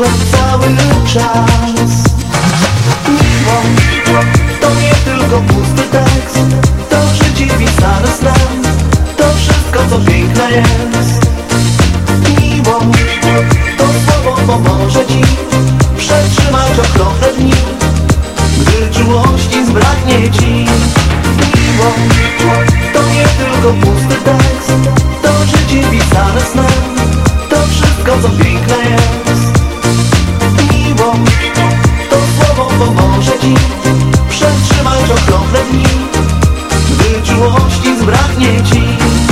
what I will try. Czułości zbraknie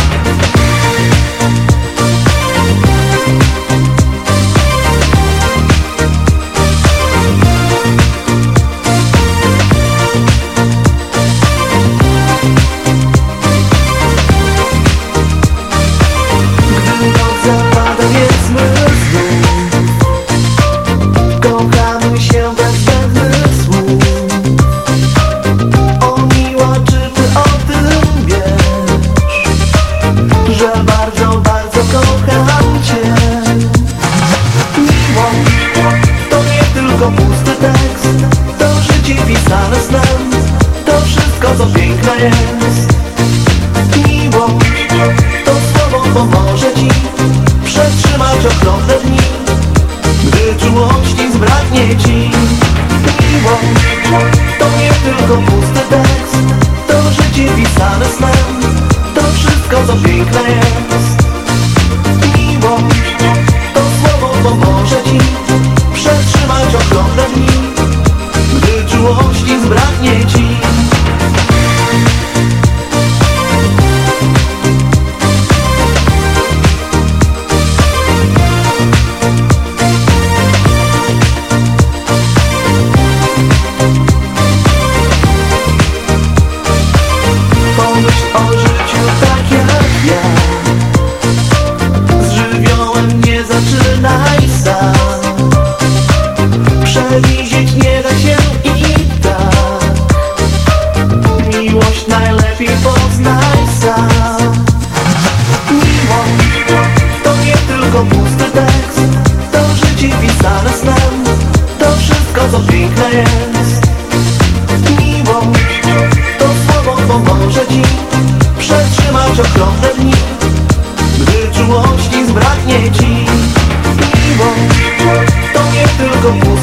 Że bardzo, bardzo kocham cię. Miłość to nie tylko pusty tekst To życie pisane snem To wszystko co piękne jest. Miłość to słowo pomoże ci Przetrzymać okropne dni Gdy czułości zbraknie ci. Miłość to nie tylko pusty Przetrzymać okropne dni Gdy czułości zbraknie ci tylko pusty tekst. To życie pisane snem. To wszystko co piękne jest. Miłość to słowo pomoże ci Przetrzymać okropne dni. Gdy czułości zbraknie ci. Miłość to nie tylko pusty